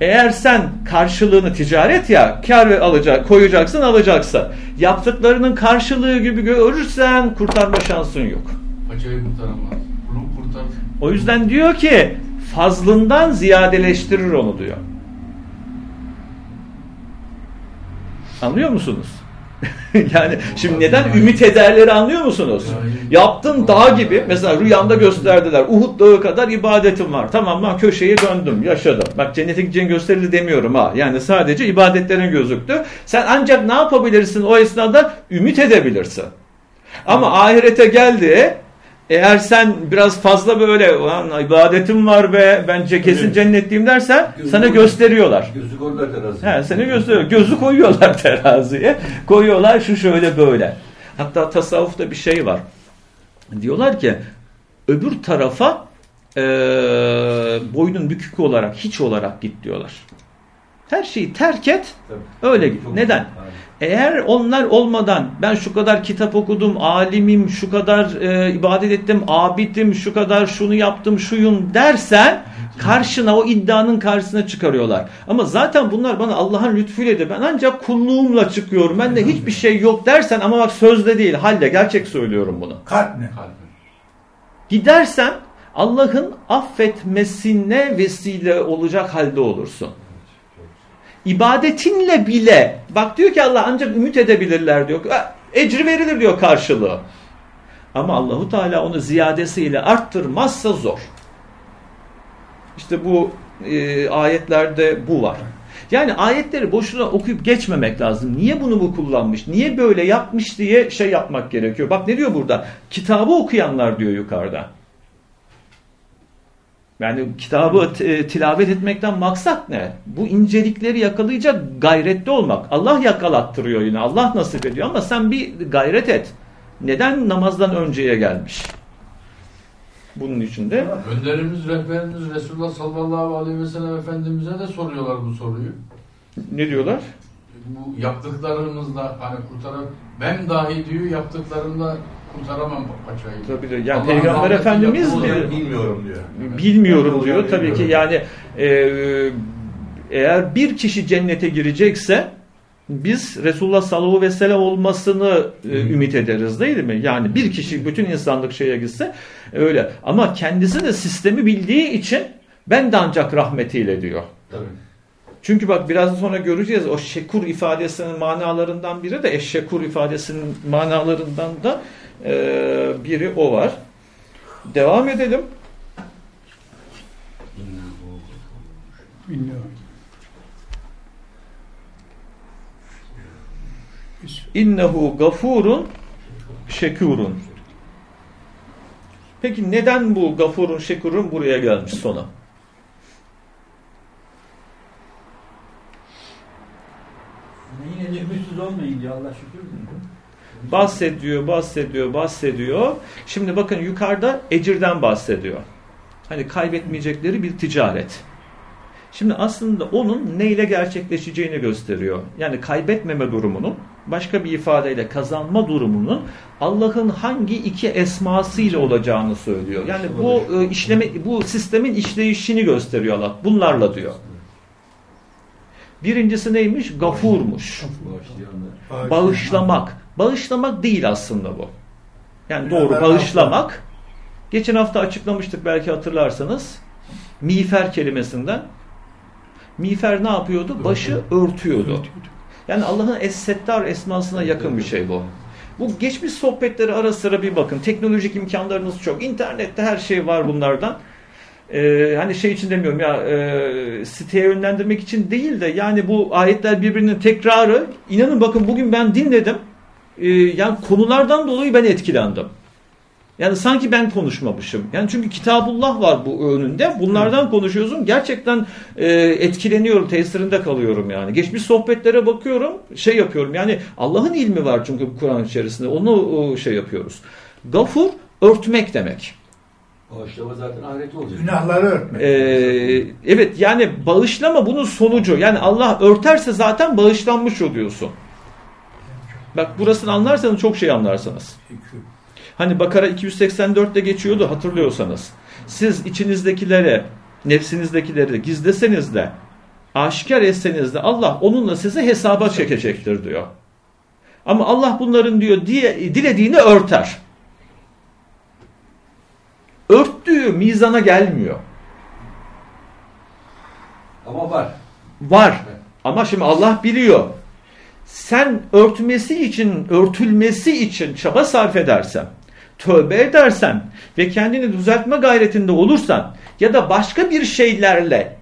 Eğer sen karşılığını ticaret ya kar alacak, koyacaksın alacaksın. Yaptıklarının karşılığı gibi görürsen kurtarma şansın yok. Paçayı kurtaramaz. Bunu kurtar. O yüzden diyor ki fazlından ziyadeleştirir onu diyor. Anlıyor musunuz? yani şimdi neden ümit ederleri anlıyor musunuz? Yaptın dağ gibi mesela rüyamda gösterdiler. Uhud dağı kadar ibadetim var. Tamam ben köşeye döndüm, yaşadım. Bak cennete gideceğin gösterili demiyorum ha. Yani sadece ibadetlerin gözüktü. Sen ancak ne yapabilirsin o esnada? Ümit edebilirsin. Ama ahirete geldi eğer sen biraz fazla böyle ibadetim var be bence kesin evet. cennetliyim dersen gözü sana koyuyor. gösteriyorlar. Gözü koyuyorlar teraziye. He, seni gösteriyor. Gözü koyuyorlar teraziye. Koyuyorlar şu şöyle böyle. Hatta tasavvufta bir şey var. Diyorlar ki öbür tarafa e, boynun bükük olarak hiç olarak git diyorlar. Her şeyi terk et. Tabii. Öyle git. Neden? Aynen. Eğer onlar olmadan ben şu kadar kitap okudum, alimim, şu kadar e, ibadet ettim, abidim, şu kadar şunu yaptım, şuyum dersen karşına o iddianın karşısına çıkarıyorlar. Ama zaten bunlar bana Allah'ın lütfuyla de ben ancak kulluğumla çıkıyorum. Ben de hiçbir şey yok dersen ama bak sözde değil, halde gerçek söylüyorum bunu. Kalp ne? Gidersen Allah'ın affetmesine vesile olacak halde olursun ibadetinle bile bak diyor ki Allah ancak ümit edebilirler diyor. Ecri verilir diyor karşılığı. Ama Allahu Teala onu ziyadesiyle arttırmazsa zor. İşte bu e, ayetlerde bu var. Yani ayetleri boşuna okuyup geçmemek lazım. Niye bunu bu kullanmış? Niye böyle yapmış diye şey yapmak gerekiyor. Bak ne diyor burada? Kitabı okuyanlar diyor yukarıda. Yani kitabı tilavet etmekten maksat ne? Bu incelikleri yakalayacak gayretli olmak. Allah yakalattırıyor yine. Allah nasip ediyor ama sen bir gayret et. Neden namazdan önceye gelmiş? Bunun için de Önderimiz, rehberimiz Resulullah sallallahu aleyhi ve sellem Efendimiz'e de soruyorlar bu soruyu. Ne diyorlar? Bu yaptıklarımızla hani kurtaran ben dahi diyor yaptıklarımla kurtaramam paçayı. Tabii de yani Peygamber Efendimiz diyor, bilmiyorum diyor. Bilmiyorum diyor. Tabii ki yani e, eğer bir kişi cennete girecekse biz Resulullah sallallahu ve sellem olmasını e, ümit ederiz değil mi? Yani bir kişi bütün insanlık şeye gitse öyle. Ama kendisi de sistemi bildiği için ben de ancak rahmetiyle diyor. Tabii. Çünkü bak biraz sonra göreceğiz o şekur ifadesinin manalarından biri de eşşekur ifadesinin manalarından da e, biri o var. Devam edelim. İnnehu gafurun şekurun. Peki neden bu gafurun şekurun buraya gelmiş sona? Yine nüfussuz olmayınca Allah şükür. Bahsediyor, bahsediyor, bahsediyor. Şimdi bakın yukarıda ecirden bahsediyor. Hani kaybetmeyecekleri bir ticaret. Şimdi aslında onun neyle gerçekleşeceğini gösteriyor. Yani kaybetmeme durumunun başka bir ifadeyle kazanma durumunun Allah'ın hangi iki esmasıyla olacağını söylüyor. Yani bu e, işleme bu sistemin işleyişini gösteriyor Allah. Bunlarla diyor. Birincisi neymiş? Gafurmuş. Bağışlamak. Bağışlamak değil aslında bu. Yani doğru bağışlamak. Geçen hafta açıklamıştık belki hatırlarsanız. Miğfer kelimesinden. Miğfer ne yapıyordu? Başı örtüyordu. Yani Allah'ın Es-Settar esmasına yakın bir şey bu. Bu geçmiş sohbetleri ara sıra bir bakın. Teknolojik imkanlarınız çok. İnternette her şey var bunlardan. Ee, hani şey için demiyorum ya e, siteye yönlendirmek için değil de yani bu ayetler birbirinin tekrarı inanın bakın bugün ben dinledim e, yani konulardan dolayı ben etkilendim. Yani sanki ben konuşmamışım. Yani çünkü Kitabullah var bu önünde. Bunlardan konuşuyorsun. Gerçekten e, etkileniyorum, tesirinde kalıyorum yani. Geçmiş sohbetlere bakıyorum, şey yapıyorum. Yani Allah'ın ilmi var çünkü bu Kur'an içerisinde. Onu o, şey yapıyoruz. Gafur örtmek demek. Bağışlama zaten ahireti olacak. Günahları örtmek. Ee, evet yani bağışlama bunun sonucu. Yani Allah örterse zaten bağışlanmış oluyorsun. Bak burasını anlarsanız çok şey anlarsınız. Hani Bakara 284'te geçiyordu hatırlıyorsanız. Siz içinizdekilere, nefsinizdekileri gizleseniz de, aşikar etseniz de Allah onunla sizi hesaba çekecektir diyor. Ama Allah bunların diyor diye, dilediğini örter. Örttüğü mizana gelmiyor. Ama var. Var. Ama şimdi Allah biliyor. Sen örtmesi için, örtülmesi için çaba sarf edersen, tövbe edersen ve kendini düzeltme gayretinde olursan ya da başka bir şeylerle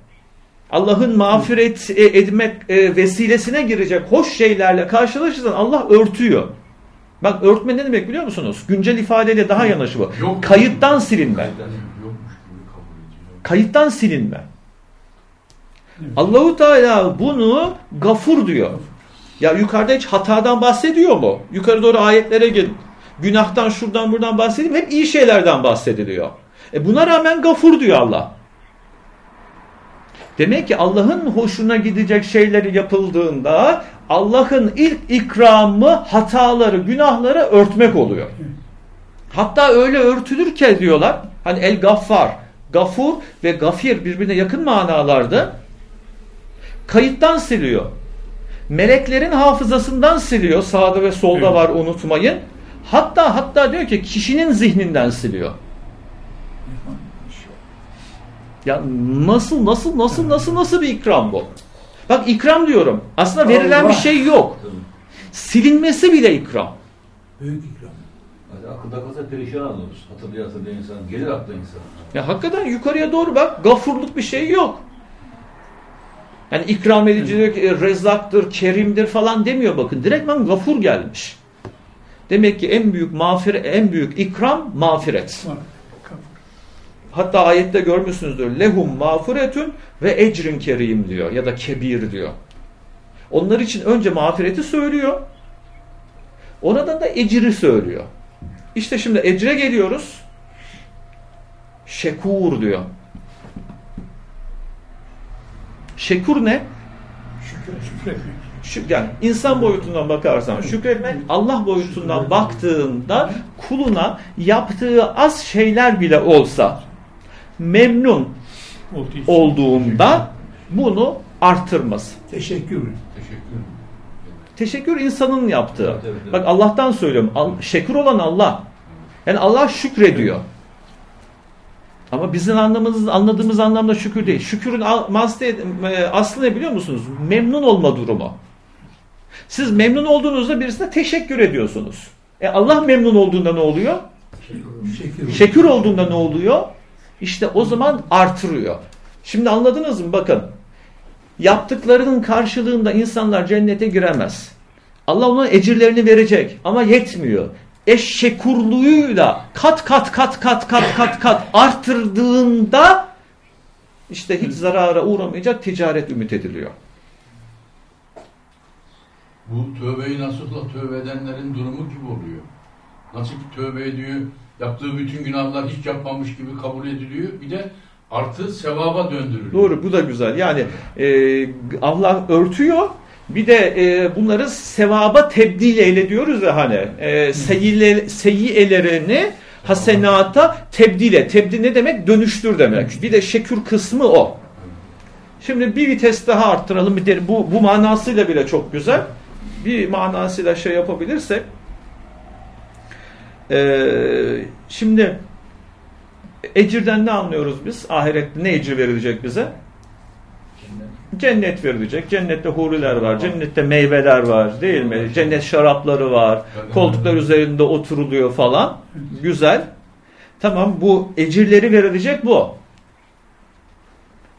Allah'ın mağfiret etmek e, vesilesine girecek hoş şeylerle karşılaşırsan Allah örtüyor. Bak örtme ne demek biliyor musunuz? Güncel ifadeyle daha yanaşı bu. Yok. Kayıttan silinme. Kayıttan silinme. Allahu Teala bunu gafur diyor. Ya yukarıda hiç hatadan bahsediyor mu? Yukarı doğru ayetlere gel. Günahtan şuradan buradan bahsedeyim. Hep iyi şeylerden bahsediliyor. E buna rağmen gafur diyor Allah. Demek ki Allah'ın hoşuna gidecek şeyleri yapıldığında Allah'ın ilk ikramı hataları, günahları örtmek oluyor. Hatta öyle örtülür ki diyorlar. Hani el gaffar, gafur ve gafir birbirine yakın manalarda kayıttan siliyor. Meleklerin hafızasından siliyor. Sağda ve solda Evet. var unutmayın. Hatta hatta diyor ki kişinin zihninden siliyor. Ya nasıl nasıl nasıl nasıl nasıl bir ikram bu? Bak ikram diyorum. Aslında verilen Allah. bir şey yok. Silinmesi bile ikram. Büyük ikram. Hadi akılda kalsa perişan oluruz. Hatırlıyor hatırlıyor insan. Gelir akla insan. Ya hakikaten yukarıya doğru bak. Gafurluk bir şey yok. Yani ikram edicilik, e, rezaktır, kerimdir falan demiyor bakın. Direktmen gafur gelmiş. Demek ki en büyük mağfiret, en büyük ikram mağfiret. Hatta ayette görmüşsünüzdür. Lehum mağfiretün ve ecrin kerim diyor ya da kebir diyor. Onlar için önce mağfireti söylüyor. Oradan da ecri söylüyor. İşte şimdi ecre geliyoruz. Şekur diyor. Şekur ne? Şükür, yani insan boyutundan bakarsan şükretmek Allah boyutundan baktığında kuluna yaptığı az şeyler bile olsa memnun olduğunda bunu artırmaz. Teşekkür. Teşekkür. Teşekkür insanın yaptığı. Evet, evet, evet. Bak Allah'tan söylüyorum. Şekur olan Allah. Yani Allah şükrediyor. Ama bizim anlamımız, anladığımız anlamda şükür değil. Şükürün e, aslı ne biliyor musunuz? Memnun olma durumu. Siz memnun olduğunuzda birisine teşekkür ediyorsunuz. E Allah memnun olduğunda ne oluyor? Teşekkür. Şekür olduğunda ne oluyor? İşte o zaman artırıyor. Şimdi anladınız mı? Bakın. Yaptıklarının karşılığında insanlar cennete giremez. Allah ona ecirlerini verecek ama yetmiyor. Eşşekurluğuyla kat kat kat kat kat kat kat artırdığında işte hiç zarara uğramayacak ticaret ümit ediliyor. Bu tövbeyi nasuhla tövbe edenlerin durumu gibi oluyor. Nasıl ki tövbe ediyor, yaptığı bütün günahlar hiç yapmamış gibi kabul ediliyor. Bir de artı sevaba döndürülüyor. Doğru bu da güzel. Yani e, Allah örtüyor bir de e, bunları sevaba tebdil eyle diyoruz ya hani e, seyyiyle, seyyiyelerini hasenata tebdil et. Tebdil ne demek? Dönüştür demek. Bir de şekür kısmı o. Şimdi bir vites daha arttıralım. Bir de bu, bu manasıyla bile çok güzel. Bir manasıyla şey yapabilirsek e, şimdi ecirden ne anlıyoruz biz? Ahirette ne ecir verilecek bize? Cennet verilecek. Cennette huriler var. Cennette meyveler var. Değil mi? Cennet şarapları var. Koltuklar üzerinde oturuluyor falan. Güzel. Tamam bu ecirleri verilecek bu.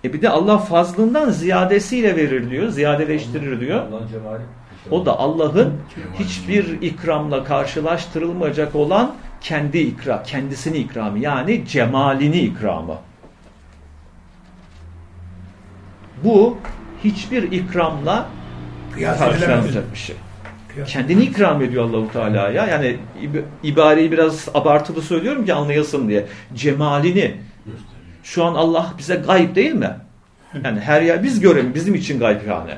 E bir de Allah fazlından ziyadesiyle verir diyor. Ziyadeleştirir diyor. O da Allah'ın hiçbir ikramla karşılaştırılmayacak olan kendi ikram, kendisini ikramı yani cemalini ikramı. Bu hiçbir ikramla karşılanmayacak bir şey. Kıyas- Kendini ikram ediyor Allahu Teala'ya. Yani ib- ibareyi biraz abartılı söylüyorum ki anlayasın diye. Cemalini şu an Allah bize gayb değil mi? Yani her yer biz görelim bizim için gayb yani.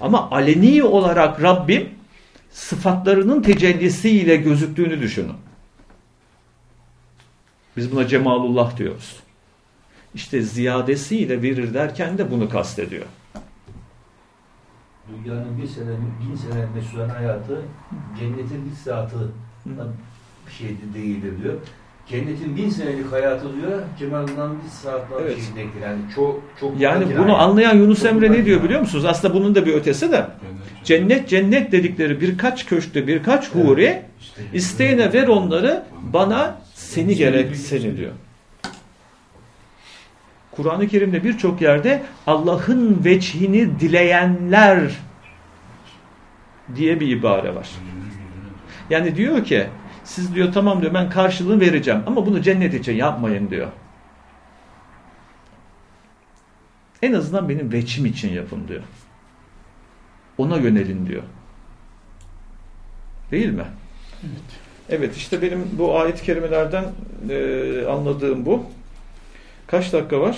Ama aleni olarak Rabbim sıfatlarının tecellisiyle gözüktüğünü düşünün. Biz buna cemalullah diyoruz. İşte ziyadesiyle verir derken de bunu kastediyor. Dünyanın bir sene, bin sene mesulen hayatı cennetin bir saati bir şey değildir diyor. Cennetin bin senelik hayatı diyor, Cemal'dan bir saatler Evet. evet. şey denk Yani çok çok Yani bunu anlayan Yunus Çok Emre ne diyor yani. biliyor musunuz? Aslında bunun da bir ötesi de. Cennet cennet dedikleri birkaç köşkte birkaç huri isteyene ver onları bana seni gerek seni diyor. Kur'an-ı Kerim'de birçok yerde Allah'ın veçhini dileyenler diye bir ibare var. Yani diyor ki siz diyor tamam diyor ben karşılığını vereceğim ama bunu cennet için yapmayın diyor. En azından benim veçim için yapın diyor. Ona yönelin diyor. Değil mi? Evet. Evet işte benim bu ayet-i kerimelerden e, anladığım bu. Kaç dakika var?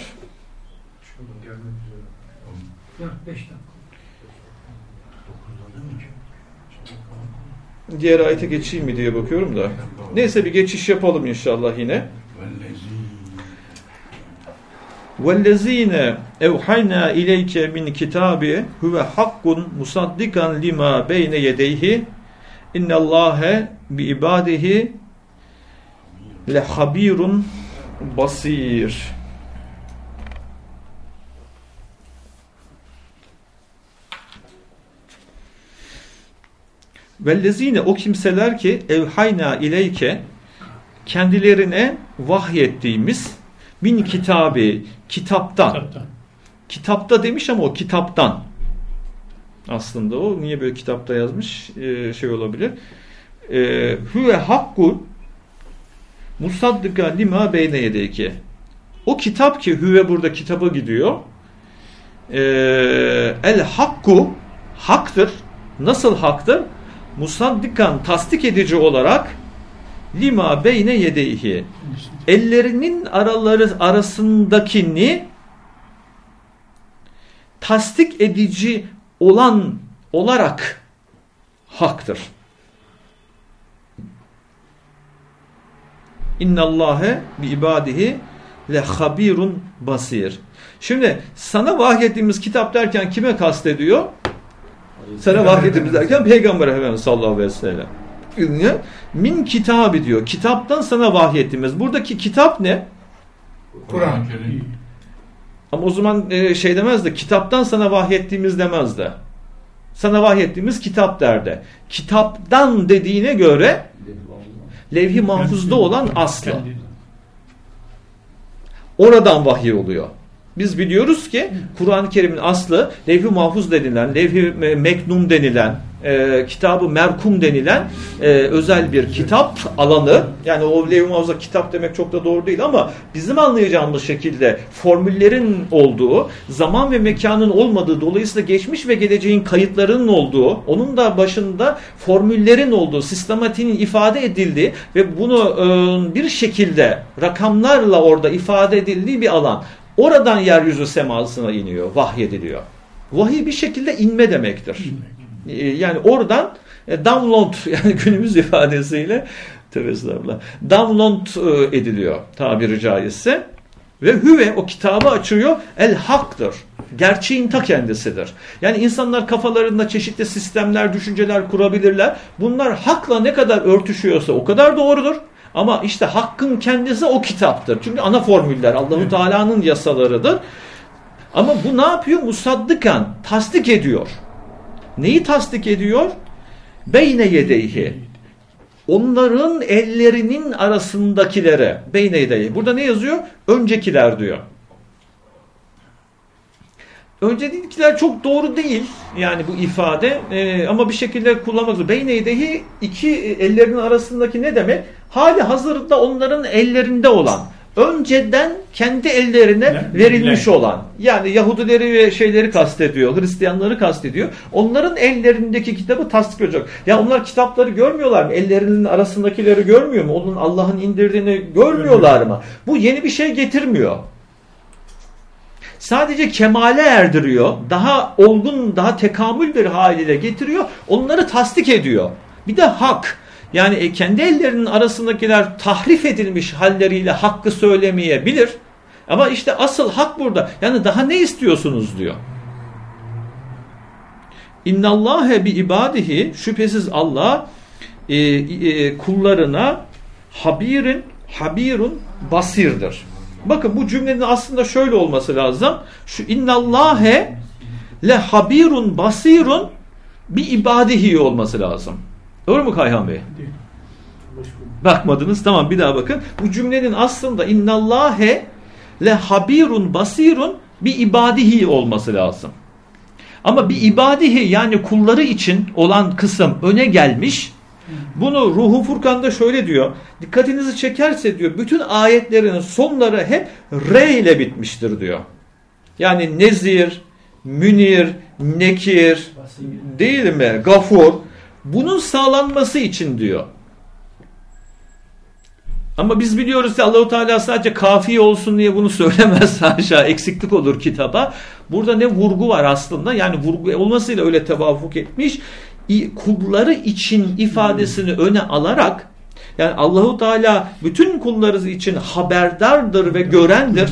Ya beş dakika. Diğer ayete geçeyim mi diye bakıyorum da. Neyse bir geçiş yapalım inşallah yine. وَالَّذ۪ينَ اَوْحَيْنَا اِلَيْكَ مِنْ كِتَابِ هُوَ حَقٌّ مُصَدِّقًا لِمَا بَيْنَ يَدَيْهِ اِنَّ اللّٰهَ بِعِبَادِهِ لَحَب۪يرٌ basir. Vellezine o kimseler ki evhayna ileyke kendilerine vahyettiğimiz min kitabı kitaptan Kitaptan. Kitapta demiş ama o kitaptan. Aslında o niye böyle kitapta yazmış ee, şey olabilir. Ee, Hüve hakku musaddika lima beyne yedeki. O kitap ki hüve burada kitaba gidiyor. Ee, el hakku haktır. Nasıl haktır? Musaddikan tasdik edici olarak lima beyne yedeyhi ellerinin araları arasındakini tasdik edici olan olarak haktır. İnnallâhe bi ibadihi le habirun basir. Şimdi sana vahyettiğimiz kitap derken kime kastediyor? Sana vahyettiğimiz derken Peygamber Efendimiz sallallahu aleyhi ve sellem. Min kitabı diyor. Kitaptan sana vahyettiğimiz. Buradaki kitap ne? Kur'an. Ama o zaman e, şey demezdi. Kitaptan sana vahyettiğimiz demezdi. Sana vahyettiğimiz kitap derdi. Kitaptan dediğine göre levh-i mahfuzda olan aslı. Oradan vahiy oluyor. Biz biliyoruz ki Kur'an-ı Kerim'in aslı levh-i mahfuz denilen, levh-i meknum denilen, e, kitabı merkum denilen e, özel bir kitap alanı. Yani o levh-i mahfuzda kitap demek çok da doğru değil ama bizim anlayacağımız şekilde formüllerin olduğu, zaman ve mekanın olmadığı, dolayısıyla geçmiş ve geleceğin kayıtlarının olduğu, onun da başında formüllerin olduğu, sistematiğinin ifade edildiği ve bunu e, bir şekilde rakamlarla orada ifade edildiği bir alan. Oradan yeryüzü semasına iniyor, vahyediliyor. Vahiy bir şekilde inme demektir. Yani oradan e, download yani günümüz ifadesiyle tövbe download e, ediliyor tabiri caizse. Ve hüve o kitabı açıyor el haktır. Gerçeğin ta kendisidir. Yani insanlar kafalarında çeşitli sistemler, düşünceler kurabilirler. Bunlar hakla ne kadar örtüşüyorsa o kadar doğrudur. Ama işte hakkın kendisi o kitaptır. Çünkü ana formüller Allahu Teala'nın yasalarıdır. Ama bu ne yapıyor? Musaddıkan tasdik ediyor. Neyi tasdik ediyor? Beyne yedeyhi. Onların ellerinin arasındakilere. Beyne yedeyhi. Burada ne yazıyor? Öncekiler diyor. Öncelikler çok doğru değil yani bu ifade ee, ama bir şekilde kullanmak Beyne yedehi iki ellerinin arasındaki ne demek? Hali hazırda onların ellerinde olan önceden kendi ellerine ne? verilmiş ne? olan yani Yahudileri ve şeyleri kastediyor, Hristiyanları kastediyor. Onların ellerindeki kitabı tasdik edecek. Ya onlar kitapları görmüyorlar mı? Ellerinin arasındakileri görmüyor mu? Onun Allah'ın indirdiğini görmüyorlar mı? Bu yeni bir şey getirmiyor. Sadece kemale erdiriyor. Daha olgun, daha tekamül bir haliyle getiriyor. Onları tasdik ediyor. Bir de hak. Yani e, kendi ellerinin arasındakiler tahrif edilmiş halleriyle hakkı söylemeyebilir. Ama işte asıl hak burada. Yani daha ne istiyorsunuz diyor. İnnallâhe bi ibadihi şüphesiz Allah e, e, kullarına habirin habirun basirdir. Bakın bu cümlenin aslında şöyle olması lazım. Şu innallâhe le habirun basirun bi ibadihi olması lazım. Doğru mu Kayhan Bey? Bakmadınız tamam bir daha bakın. Bu cümlenin aslında innallâhe le habirun basirun bi ibadihi olması lazım. Ama bir ibadihi yani kulları için olan kısım öne gelmiş. Bunu Ruhu Furkan'da şöyle diyor. Dikkatinizi çekerse diyor bütün ayetlerin sonları hep R ile bitmiştir diyor. Yani Nezir, Münir, Nekir, değil mi? Gafur. Bunun sağlanması için diyor. Ama biz biliyoruz ki Allahu Teala sadece kafi olsun diye bunu söylemez haşa eksiklik olur kitaba. Burada ne vurgu var aslında yani vurgu olmasıyla öyle tevafuk etmiş. Kulları için ifadesini öne alarak yani Allahu Teala bütün kulları için haberdardır ve görendir.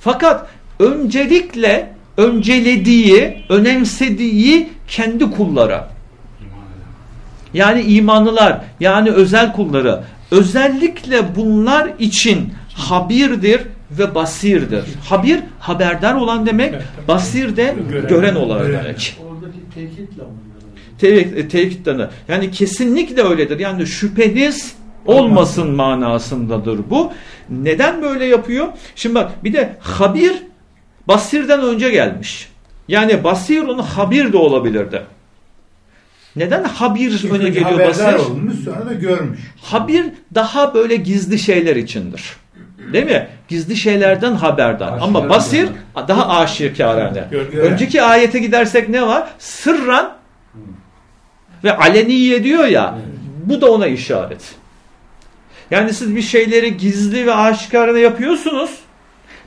Fakat öncelikle öncelediği, önemsediği kendi kullara. Yani imanlılar, yani özel kulları. Özellikle bunlar için habirdir ve basirdir. Habir haberdar olan demek, basir de gören olan demek. Oradaki tekitle Te tekitle. Yani kesinlikle öyledir. Yani şüpheniz olmasın manasındadır bu. Neden böyle yapıyor? Şimdi bak bir de habir Basir'den önce gelmiş. Yani Basirun Habir de olabilirdi. Neden Habir Çünkü öne geliyor Basir? olmuş sonra da görmüş. Habir daha böyle gizli şeyler içindir. Değil mi? Gizli şeylerden haberdar. Aşikar Ama Basir yani. daha aşikarane. Gör- Önceki ayete gidersek ne var? Sırran ve aleniye diyor ya. Bu da ona işaret. Yani siz bir şeyleri gizli ve aşikarane yapıyorsunuz.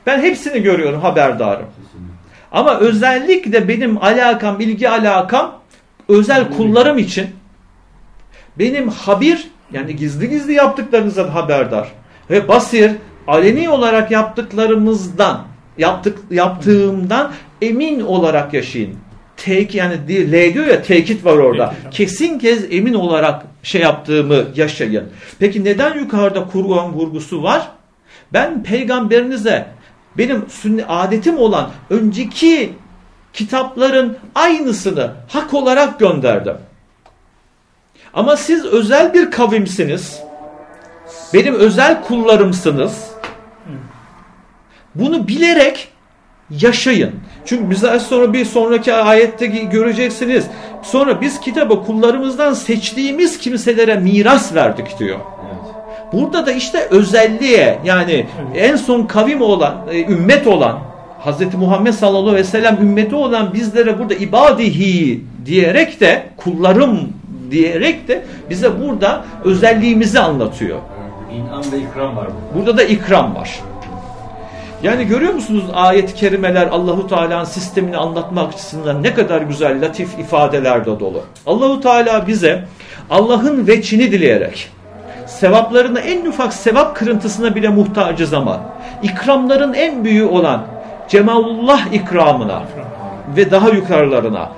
Ben hepsini görüyorum, haberdarım. Ama özellikle benim alakam, ilgi alakam özel kullarım için benim habir yani gizli gizli yaptıklarınızdan haberdar ve basir aleni olarak yaptıklarımızdan yaptık yaptığımdan emin olarak yaşayın. Tek yani L diyor ya tekit var orada. Kesin kez emin olarak şey yaptığımı yaşayın. Peki neden yukarıda Kur'an vurgusu var? Ben peygamberinize benim sünni adetim olan önceki kitapların aynısını hak olarak gönderdim. Ama siz özel bir kavimsiniz. Benim özel kullarımsınız. Bunu bilerek yaşayın. Çünkü biz az sonra bir sonraki ayette göreceksiniz. Sonra biz kitabı kullarımızdan seçtiğimiz kimselere miras verdik diyor. Burada da işte özelliğe yani en son kavim olan, e, ümmet olan Hz. Muhammed sallallahu aleyhi ve sellem ümmeti olan bizlere burada ibadihi diyerek de kullarım diyerek de bize burada özelliğimizi anlatıyor. İnam ve ikram var burada. Da ikram var. Yani görüyor musunuz ayet-i kerimeler Allahu Teala'nın sistemini anlatmak açısından ne kadar güzel latif ifadelerle dolu. Allahu Teala bize Allah'ın veçini dileyerek sevaplarına en ufak sevap kırıntısına bile muhtacız ama ikramların en büyüğü olan Cemalullah ikramına ve daha yukarılarına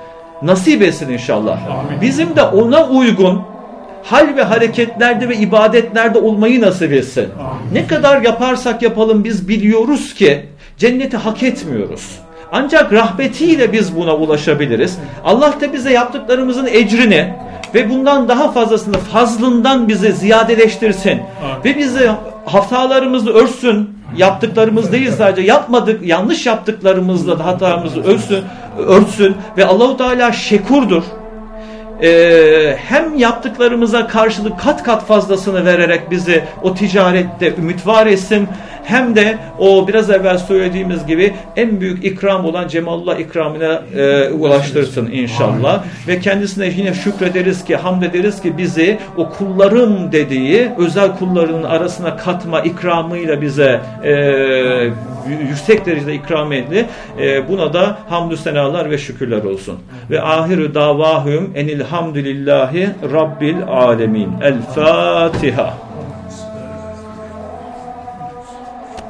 nasip etsin inşallah. Bizim de ona uygun hal ve hareketlerde ve ibadetlerde olmayı nasip etsin. Ne kadar yaparsak yapalım biz biliyoruz ki cenneti hak etmiyoruz. Ancak rahmetiyle biz buna ulaşabiliriz. Allah da bize yaptıklarımızın ecrini ve bundan daha fazlasını fazlından bize ziyadeleştirsin. Ve bizi hatalarımızı örtsün. Yaptıklarımız değil sadece yapmadık, yanlış yaptıklarımızla da hatalarımızı örtsün, örtsün ve Allahu Teala şekurdur e, hem yaptıklarımıza karşılık kat kat fazlasını vererek bizi o ticarette ümit var etsin hem de o biraz evvel söylediğimiz gibi en büyük ikram olan Cemalullah ikramına e, ulaştırsın inşallah ve kendisine yine şükrederiz ki hamd ederiz ki bizi o kullarım dediği özel kullarının arasına katma ikramıyla bize e, yüksek derecede ikram edildi. E, buna da hamdü senalar ve şükürler olsun. Ve ahirü davahum enilhamdülillahi rabbil alemin. El Fatiha.